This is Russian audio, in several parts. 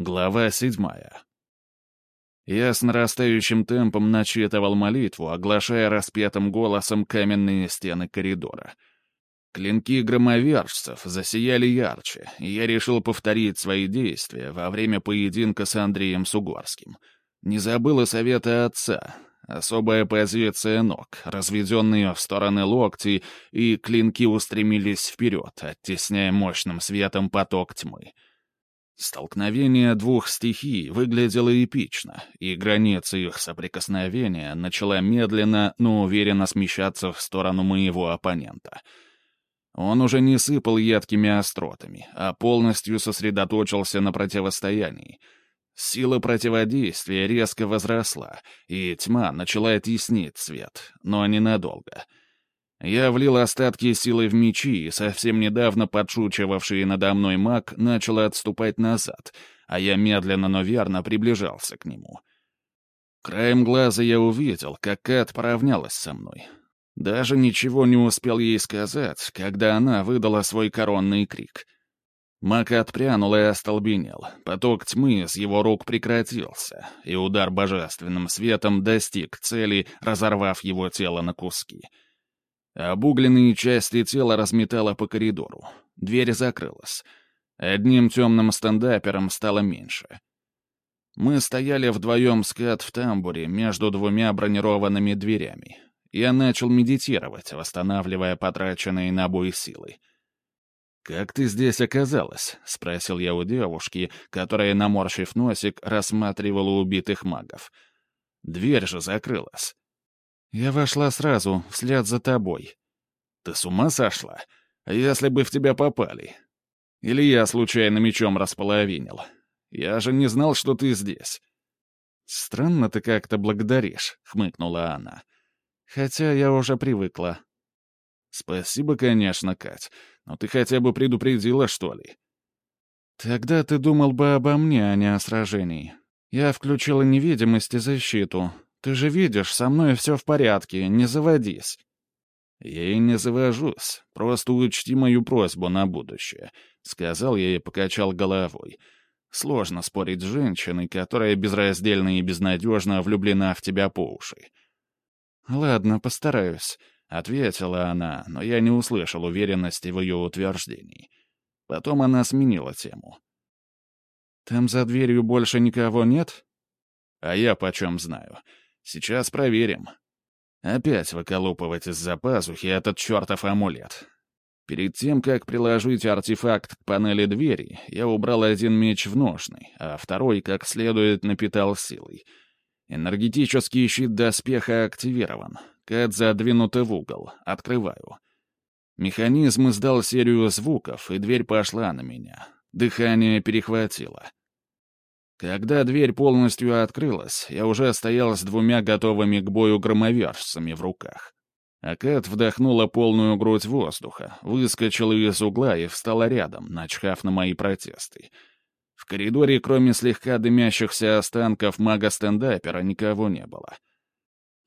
Глава седьмая. Я с нарастающим темпом начитывал молитву, оглашая распетым голосом каменные стены коридора. Клинки громовержцев засияли ярче, и я решил повторить свои действия во время поединка с Андреем Сугорским. Не забыл и совета отца. Особая позиция ног, разведенные в стороны локти, и клинки устремились вперед, оттесняя мощным светом поток тьмы. Столкновение двух стихий выглядело эпично, и граница их соприкосновения начала медленно, но уверенно смещаться в сторону моего оппонента. Он уже не сыпал едкими остротами, а полностью сосредоточился на противостоянии. Сила противодействия резко возросла, и тьма начала теснить свет, но ненадолго — я влил остатки силы в мечи, и совсем недавно подшучивавший надо мной маг начал отступать назад, а я медленно, но верно приближался к нему. Краем глаза я увидел, как Кэт поравнялась со мной. Даже ничего не успел ей сказать, когда она выдала свой коронный крик. Маг отпрянул и остолбенел. Поток тьмы с его рук прекратился, и удар божественным светом достиг цели, разорвав его тело на куски — Обугленные части тела разметало по коридору. Дверь закрылась. Одним темным стендапером стало меньше. Мы стояли вдвоем с Кэт в тамбуре между двумя бронированными дверями. Я начал медитировать, восстанавливая потраченные на бой силы. «Как ты здесь оказалась?» — спросил я у девушки, которая, наморщив носик, рассматривала убитых магов. «Дверь же закрылась». «Я вошла сразу, вслед за тобой». «Ты с ума сошла? Если бы в тебя попали? Или я случайно мечом располовинил? Я же не знал, что ты здесь». «Странно ты как-то благодаришь», — хмыкнула она. «Хотя я уже привыкла». «Спасибо, конечно, Кать, но ты хотя бы предупредила, что ли?» «Тогда ты думал бы обо мне, а не о сражении. Я включила невидимость и защиту, ты же видишь, со мной все в порядке, не заводись». «Я и не завожусь, просто учти мою просьбу на будущее», — сказал я и покачал головой. «Сложно спорить с женщиной, которая безраздельно и безнадежно влюблена в тебя по уши». «Ладно, постараюсь», — ответила она, но я не услышал уверенности в ее утверждении. Потом она сменила тему. «Там за дверью больше никого нет?» «А я почем знаю?» Сейчас проверим. Опять выколупывать из-за пазухи этот чертов амулет. Перед тем, как приложить артефакт к панели двери, я убрал один меч в ножны, а второй как следует напитал силой. Энергетический щит доспеха активирован. Кэт задвинута в угол. Открываю. Механизм издал серию звуков, и дверь пошла на меня. Дыхание перехватило. Когда дверь полностью открылась, я уже стоял с двумя готовыми к бою громовержцами в руках. А Кэт вдохнула полную грудь воздуха, выскочила из угла и встала рядом, начхав на мои протесты. В коридоре, кроме слегка дымящихся останков мага-стендапера, никого не было.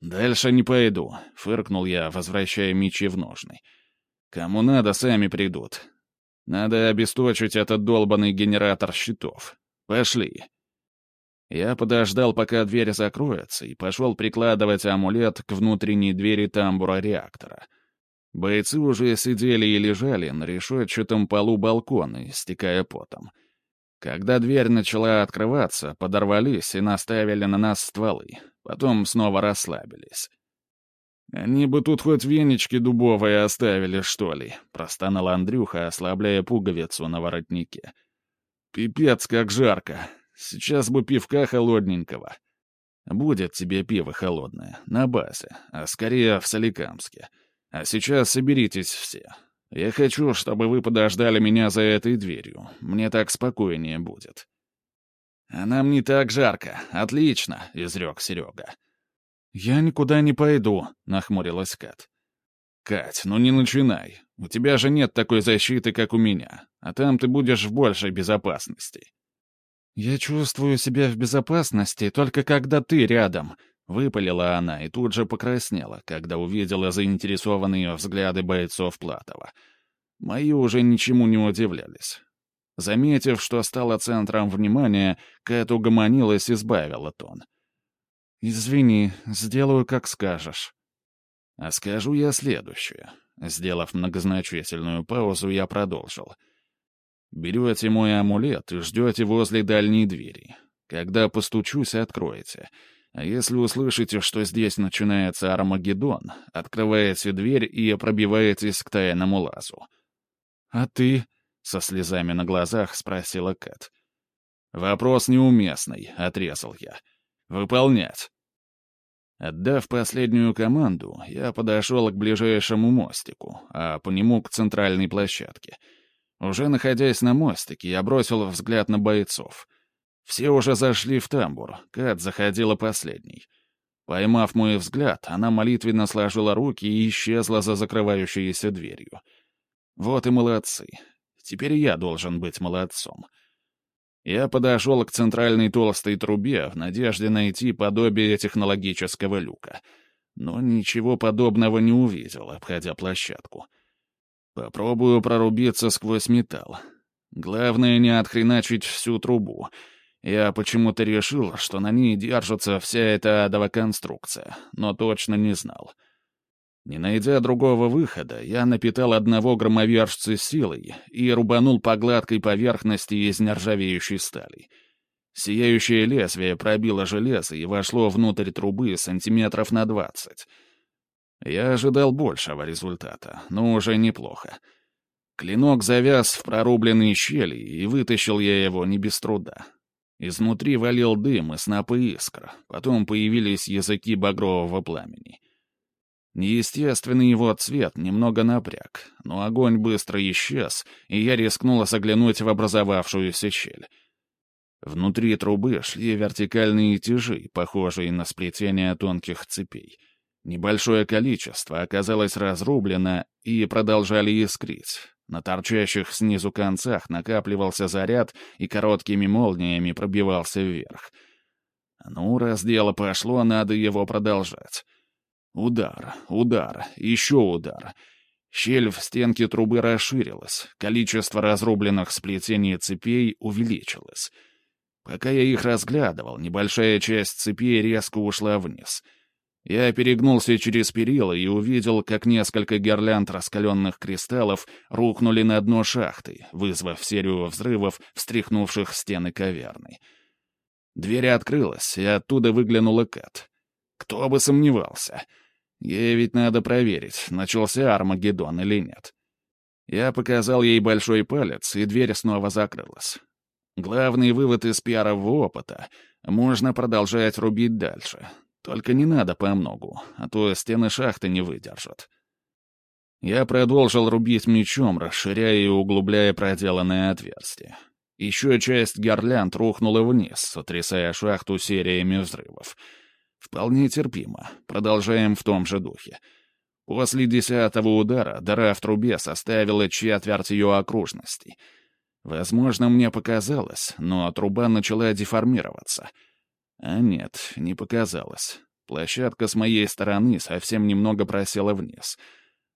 «Дальше не пойду», — фыркнул я, возвращая мечи в ножны. «Кому надо, сами придут. Надо обесточить этот долбанный генератор щитов. Пошли». Я подождал, пока дверь закроется, и пошел прикладывать амулет к внутренней двери тамбура реактора. Бойцы уже сидели и лежали на решетчатом полу балкона, истекая потом. Когда дверь начала открываться, подорвались и наставили на нас стволы. Потом снова расслабились. «Они бы тут хоть венички дубовые оставили, что ли?» — простонал Андрюха, ослабляя пуговицу на воротнике. «Пипец, как жарко. Сейчас бы пивка холодненького. Будет тебе пиво холодное, на базе, а скорее в Соликамске. А сейчас соберитесь все. Я хочу, чтобы вы подождали меня за этой дверью. Мне так спокойнее будет». «А нам не так жарко. Отлично», — изрек Серега. «Я никуда не пойду», — нахмурилась Кат. «Кать, ну не начинай. У тебя же нет такой защиты, как у меня. А там ты будешь в большей безопасности». «Я чувствую себя в безопасности только когда ты рядом», — выпалила она и тут же покраснела, когда увидела заинтересованные взгляды бойцов Платова. Мои уже ничему не удивлялись. Заметив, что стало центром внимания, Кэт угомонилась и сбавила тон. «Извини, сделаю, как скажешь». «А скажу я следующее». Сделав многозначительную паузу, я продолжил. «Берете мой амулет и ждете возле дальней двери. Когда постучусь, откроете. А если услышите, что здесь начинается Армагеддон, открываете дверь и пробиваетесь к тайному лазу». «А ты?» — со слезами на глазах спросила Кэт. «Вопрос неуместный», — отрезал я. «Выполнять». Отдав последнюю команду, я подошел к ближайшему мостику, а по нему к центральной площадке. Уже находясь на мостике, я бросил взгляд на бойцов. Все уже зашли в тамбур, Кат заходила последней. Поймав мой взгляд, она молитвенно сложила руки и исчезла за закрывающейся дверью. Вот и молодцы. Теперь я должен быть молодцом. Я подошел к центральной толстой трубе в надежде найти подобие технологического люка. Но ничего подобного не увидел, обходя площадку. Попробую прорубиться сквозь металл. Главное не отхреначить всю трубу. Я почему-то решил, что на ней держится вся эта адова конструкция, но точно не знал. Не найдя другого выхода, я напитал одного громовержца силой и рубанул по гладкой поверхности из нержавеющей стали. Сияющее лезвие пробило железо и вошло внутрь трубы сантиметров на двадцать. Я ожидал большего результата, но уже неплохо. Клинок завяз в прорубленной щели, и вытащил я его не без труда. Изнутри валил дым и снопы искр, потом появились языки багрового пламени. Неестественный его цвет немного напряг, но огонь быстро исчез, и я рискнула заглянуть в образовавшуюся щель. Внутри трубы шли вертикальные тяжи, похожие на сплетение тонких цепей. Небольшое количество оказалось разрублено и продолжали искрить. На торчащих снизу концах накапливался заряд и короткими молниями пробивался вверх. Ну, раз дело пошло, надо его продолжать. Удар, удар, еще удар. Щель в стенке трубы расширилась, количество разрубленных сплетений цепей увеличилось. Пока я их разглядывал, небольшая часть цепей резко ушла вниз. Я перегнулся через перила и увидел, как несколько гирлянд раскаленных кристаллов рухнули на дно шахты, вызвав серию взрывов, встряхнувших стены каверны. Дверь открылась, и оттуда выглянула Кэт. Кто бы сомневался — Ей ведь надо проверить, начался Армагеддон или нет. Я показал ей большой палец, и дверь снова закрылась. Главный вывод из пиарового опыта — можно продолжать рубить дальше. Только не надо по многу, а то стены шахты не выдержат. Я продолжил рубить мечом, расширяя и углубляя проделанное отверстие. Еще часть гирлянд рухнула вниз, сотрясая шахту сериями взрывов — Вполне терпимо. Продолжаем в том же духе. После десятого удара дыра в трубе составила четверть ее окружности. Возможно, мне показалось, но труба начала деформироваться. А нет, не показалось. Площадка с моей стороны совсем немного просела вниз.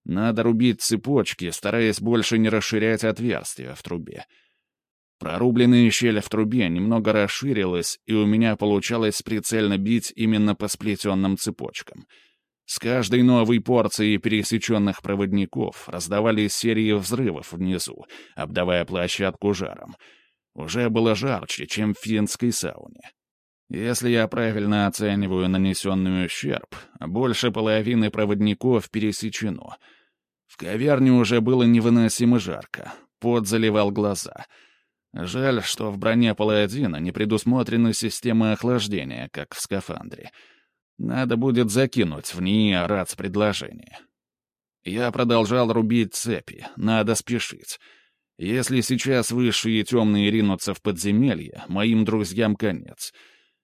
Надо рубить цепочки, стараясь больше не расширять отверстия в трубе. Прорубленная щель в трубе немного расширилась, и у меня получалось прицельно бить именно по сплетенным цепочкам. С каждой новой порцией пересеченных проводников раздавались серии взрывов внизу, обдавая площадку жаром. Уже было жарче, чем в финской сауне. Если я правильно оцениваю нанесенный ущерб, больше половины проводников пересечено. В каверне уже было невыносимо жарко, пот заливал глаза — Жаль, что в броне паладина не предусмотрены системы охлаждения, как в скафандре. Надо будет закинуть в нее рац предложение. Я продолжал рубить цепи, надо спешить. Если сейчас высшие темные ринутся в подземелье, моим друзьям конец.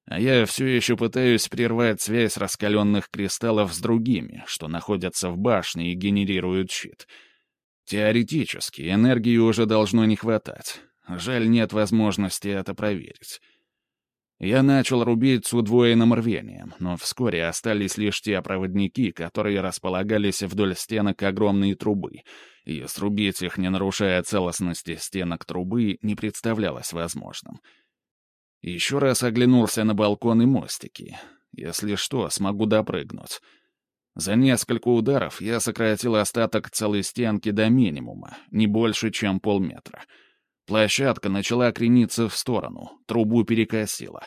А я все еще пытаюсь прервать связь раскаленных кристаллов с другими, что находятся в башне и генерируют щит. Теоретически энергии уже должно не хватать. Жаль, нет возможности это проверить. Я начал рубить с удвоенным рвением, но вскоре остались лишь те проводники, которые располагались вдоль стенок огромной трубы, и срубить их, не нарушая целостности стенок трубы, не представлялось возможным. Еще раз оглянулся на балкон и мостики. Если что, смогу допрыгнуть. За несколько ударов я сократил остаток целой стенки до минимума, не больше, чем полметра — Площадка начала крениться в сторону, трубу перекосила.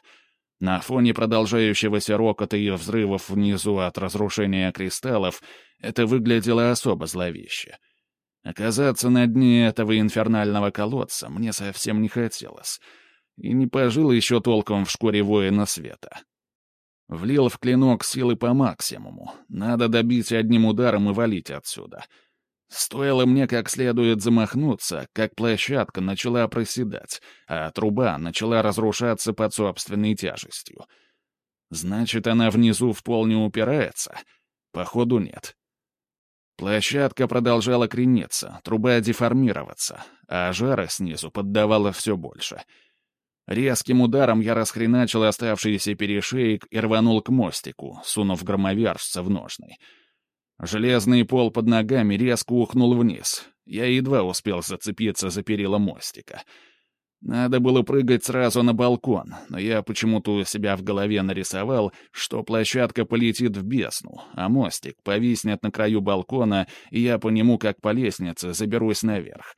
На фоне продолжающегося рокота и взрывов внизу от разрушения кристаллов это выглядело особо зловеще. Оказаться на дне этого инфернального колодца мне совсем не хотелось. И не пожил еще толком в шкуре воина света. Влил в клинок силы по максимуму. Надо добить одним ударом и валить отсюда — Стоило мне как следует замахнуться, как площадка начала проседать, а труба начала разрушаться под собственной тяжестью. Значит, она внизу в пол не упирается? Походу, нет. Площадка продолжала крениться, труба деформироваться, а жара снизу поддавала все больше. Резким ударом я расхреначил оставшийся перешеек и рванул к мостику, сунув громовержца в ножный — Железный пол под ногами резко ухнул вниз. Я едва успел зацепиться за перила мостика. Надо было прыгать сразу на балкон, но я почему-то у себя в голове нарисовал, что площадка полетит в бездну, а мостик повиснет на краю балкона, и я по нему, как по лестнице, заберусь наверх.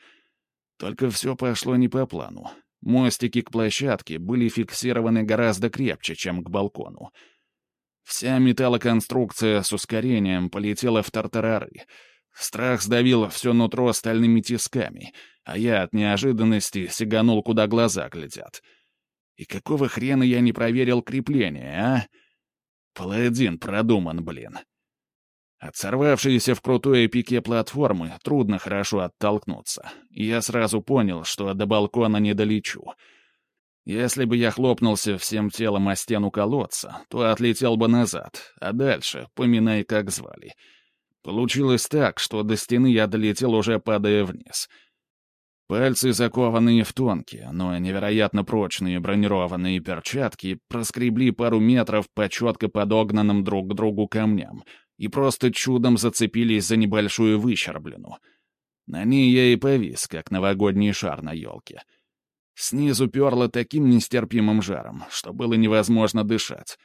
Только все пошло не по плану. Мостики к площадке были фиксированы гораздо крепче, чем к балкону. Вся металлоконструкция с ускорением полетела в тартарары. Страх сдавил все нутро стальными тисками, а я от неожиданности сиганул, куда глаза глядят. И какого хрена я не проверил крепление, а? Паладин продуман, блин. От сорвавшейся в крутое пике платформы трудно хорошо оттолкнуться, я сразу понял, что до балкона не долечу — если бы я хлопнулся всем телом о стену колодца, то отлетел бы назад, а дальше, поминай, как звали. Получилось так, что до стены я долетел, уже падая вниз. Пальцы, закованные в тонкие, но невероятно прочные бронированные перчатки, проскребли пару метров по четко подогнанным друг к другу камням и просто чудом зацепились за небольшую выщерблену. На ней я и повис, как новогодний шар на елке — Снизу перло таким нестерпимым жаром, что было невозможно дышать.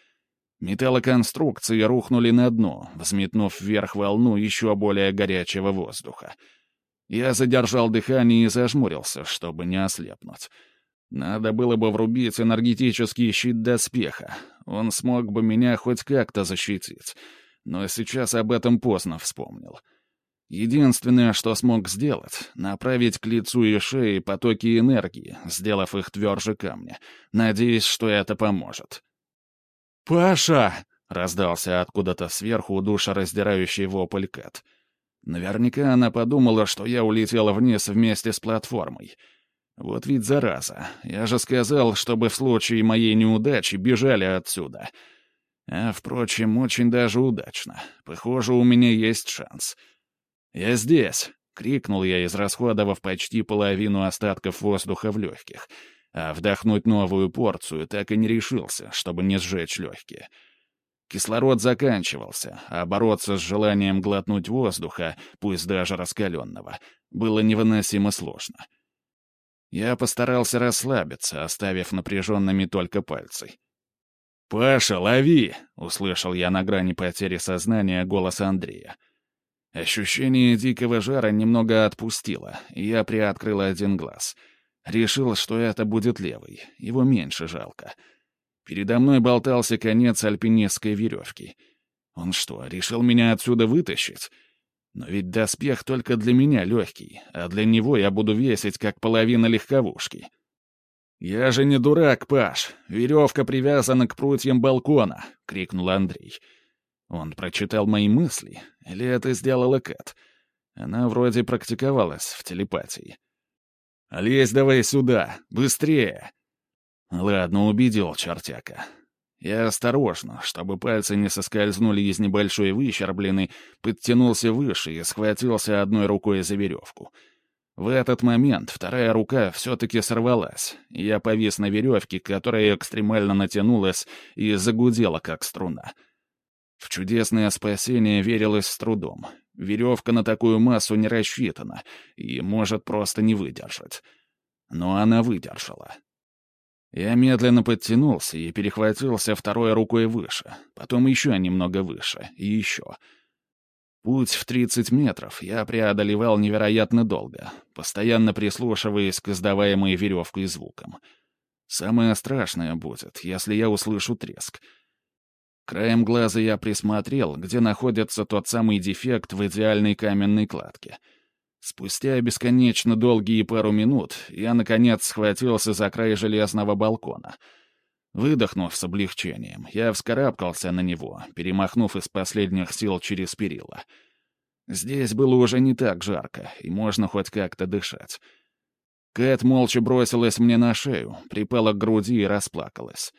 Металлоконструкции рухнули на дно, взметнув вверх волну еще более горячего воздуха. Я задержал дыхание и зажмурился, чтобы не ослепнуть. Надо было бы врубить энергетический щит доспеха. Он смог бы меня хоть как-то защитить. Но сейчас об этом поздно вспомнил. — Единственное, что смог сделать — направить к лицу и шее потоки энергии, сделав их тверже камня, надеясь, что это поможет. «Паша!» — раздался откуда-то сверху душераздирающий вопль Кэт. Наверняка она подумала, что я улетела вниз вместе с платформой. Вот ведь зараза. Я же сказал, чтобы в случае моей неудачи бежали отсюда. А, впрочем, очень даже удачно. Похоже, у меня есть шанс. — «Я здесь!» — крикнул я, израсходовав почти половину остатков воздуха в легких. А вдохнуть новую порцию так и не решился, чтобы не сжечь легкие. Кислород заканчивался, а бороться с желанием глотнуть воздуха, пусть даже раскаленного, было невыносимо сложно. Я постарался расслабиться, оставив напряженными только пальцы. «Паша, лови!» — услышал я на грани потери сознания голос Андрея. Ощущение дикого жара немного отпустило, и я приоткрыл один глаз. Решил, что это будет левый, его меньше жалко. Передо мной болтался конец альпинистской веревки. Он что, решил меня отсюда вытащить? Но ведь доспех только для меня легкий, а для него я буду весить, как половина легковушки. «Я же не дурак, Паш. Веревка привязана к прутьям балкона!» — крикнул Андрей. Он прочитал мои мысли, или это сделала Кэт? Она вроде практиковалась в телепатии. «Лезь давай сюда! Быстрее!» Ладно, убедил чертяка. Я осторожно, чтобы пальцы не соскользнули из небольшой выщерблены, подтянулся выше и схватился одной рукой за веревку. В этот момент вторая рука все-таки сорвалась. Я повис на веревке, которая экстремально натянулась и загудела, как струна. В чудесное спасение верилось с трудом. Веревка на такую массу не рассчитана и может просто не выдержать. Но она выдержала. Я медленно подтянулся и перехватился второй рукой выше, потом еще немного выше и еще — Путь в 30 метров я преодолевал невероятно долго, постоянно прислушиваясь к издаваемой веревкой звукам. Самое страшное будет, если я услышу треск. Краем глаза я присмотрел, где находится тот самый дефект в идеальной каменной кладке. Спустя бесконечно долгие пару минут я, наконец, схватился за край железного балкона — Выдохнув с облегчением, я вскарабкался на него, перемахнув из последних сил через перила. Здесь было уже не так жарко, и можно хоть как-то дышать. Кэт молча бросилась мне на шею, припала к груди и расплакалась.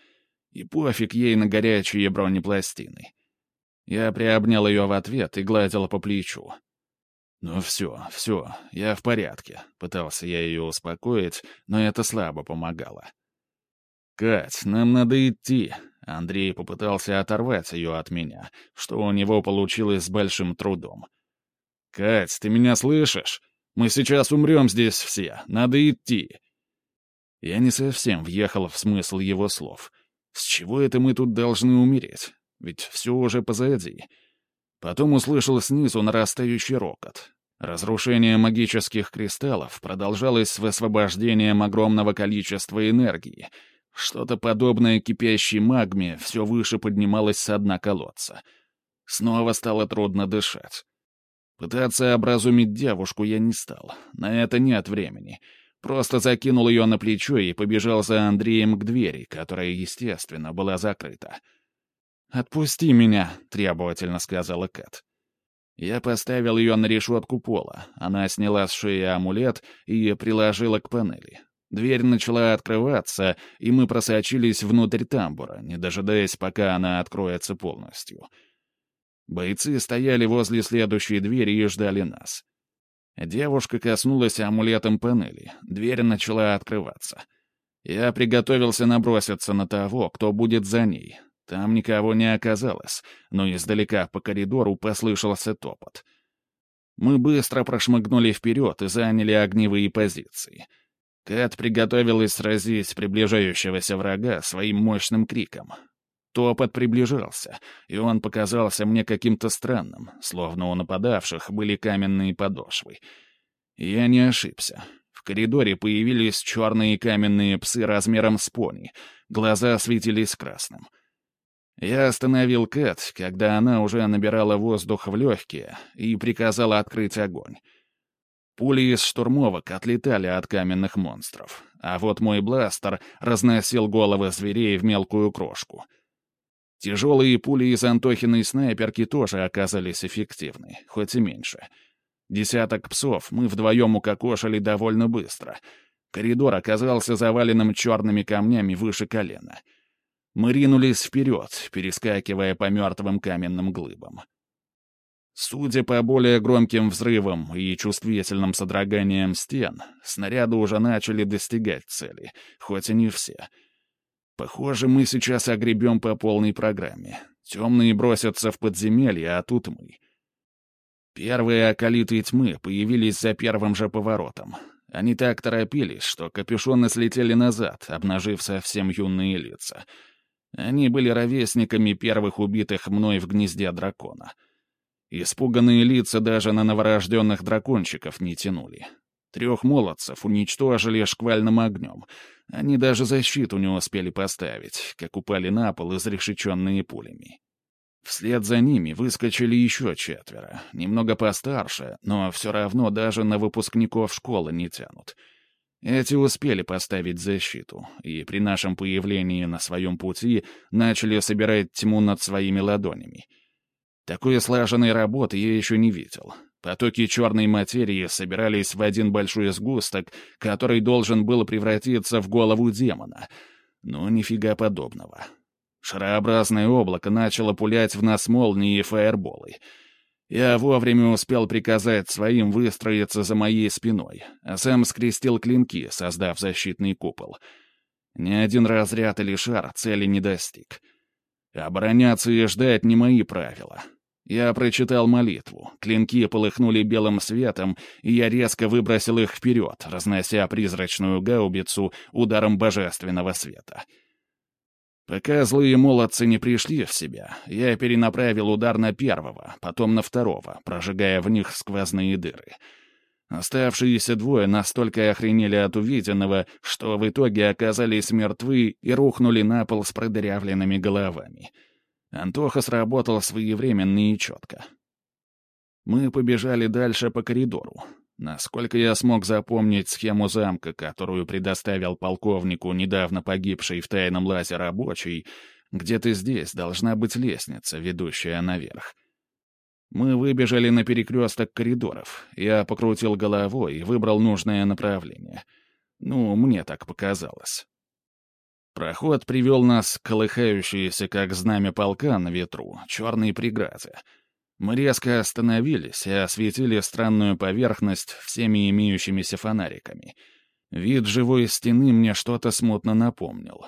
И пофиг ей на горячие бронепластины. Я приобнял ее в ответ и гладил по плечу. «Ну все, все, я в порядке», — пытался я ее успокоить, но это слабо помогало. «Кать, нам надо идти». Андрей попытался оторвать ее от меня, что у него получилось с большим трудом. «Кать, ты меня слышишь? Мы сейчас умрем здесь все. Надо идти». Я не совсем въехал в смысл его слов. С чего это мы тут должны умереть? Ведь все уже позади. Потом услышал снизу нарастающий рокот. Разрушение магических кристаллов продолжалось с высвобождением огромного количества энергии — что-то подобное кипящей магме все выше поднималось с дна колодца. Снова стало трудно дышать. Пытаться образумить девушку я не стал. На это нет времени. Просто закинул ее на плечо и побежал за Андреем к двери, которая, естественно, была закрыта. «Отпусти меня», — требовательно сказала Кэт. Я поставил ее на решетку пола. Она сняла с шеи амулет и приложила к панели. Дверь начала открываться, и мы просочились внутрь тамбура, не дожидаясь, пока она откроется полностью. Бойцы стояли возле следующей двери и ждали нас. Девушка коснулась амулетом панели. Дверь начала открываться. Я приготовился наброситься на того, кто будет за ней. Там никого не оказалось, но издалека по коридору послышался топот. Мы быстро прошмыгнули вперед и заняли огневые позиции — Кэт приготовилась сразить приближающегося врага своим мощным криком. Топот приближался, и он показался мне каким-то странным, словно у нападавших были каменные подошвы. Я не ошибся. В коридоре появились черные каменные псы размером с пони, глаза светились красным. Я остановил Кэт, когда она уже набирала воздух в легкие, и приказал открыть огонь. Пули из штурмовок отлетали от каменных монстров, а вот мой бластер разносил головы зверей в мелкую крошку. Тяжелые пули из Антохиной снайперки тоже оказались эффективны, хоть и меньше. Десяток псов мы вдвоем укокошили довольно быстро. Коридор оказался заваленным черными камнями выше колена. Мы ринулись вперед, перескакивая по мертвым каменным глыбам. Судя по более громким взрывам и чувствительным содроганиям стен, снаряды уже начали достигать цели, хоть и не все. Похоже, мы сейчас огребем по полной программе. Темные бросятся в подземелье, а тут мы. Первые околиты тьмы появились за первым же поворотом. Они так торопились, что капюшоны слетели назад, обнажив совсем юные лица. Они были ровесниками первых убитых мной в гнезде дракона — Испуганные лица даже на новорожденных дракончиков не тянули. Трех молодцев уничтожили шквальным огнем. Они даже защиту не успели поставить, как упали на пол, изрешеченные пулями. Вслед за ними выскочили еще четверо, немного постарше, но все равно даже на выпускников школы не тянут. Эти успели поставить защиту, и при нашем появлении на своем пути начали собирать тьму над своими ладонями — такой слаженной работы я еще не видел. Потоки черной материи собирались в один большой сгусток, который должен был превратиться в голову демона. Но нифига подобного. Шарообразное облако начало пулять в нас молнии и фаерболы. Я вовремя успел приказать своим выстроиться за моей спиной, а сам скрестил клинки, создав защитный купол. Ни один разряд или шар цели не достиг. Обороняться и ждать не мои правила. Я прочитал молитву, клинки полыхнули белым светом, и я резко выбросил их вперед, разнося призрачную гаубицу ударом божественного света. Пока злые молодцы не пришли в себя, я перенаправил удар на первого, потом на второго, прожигая в них сквозные дыры. Оставшиеся двое настолько охренели от увиденного, что в итоге оказались мертвы и рухнули на пол с продырявленными головами. Антоха сработал своевременно и четко. Мы побежали дальше по коридору. Насколько я смог запомнить схему замка, которую предоставил полковнику недавно погибший в тайном лазе рабочий, где-то здесь должна быть лестница, ведущая наверх. Мы выбежали на перекресток коридоров. Я покрутил головой и выбрал нужное направление. Ну, мне так показалось. Проход привел нас к колыхающейся, как знамя полка на ветру, черной преграде — мы резко остановились и осветили странную поверхность всеми имеющимися фонариками. Вид живой стены мне что-то смутно напомнил.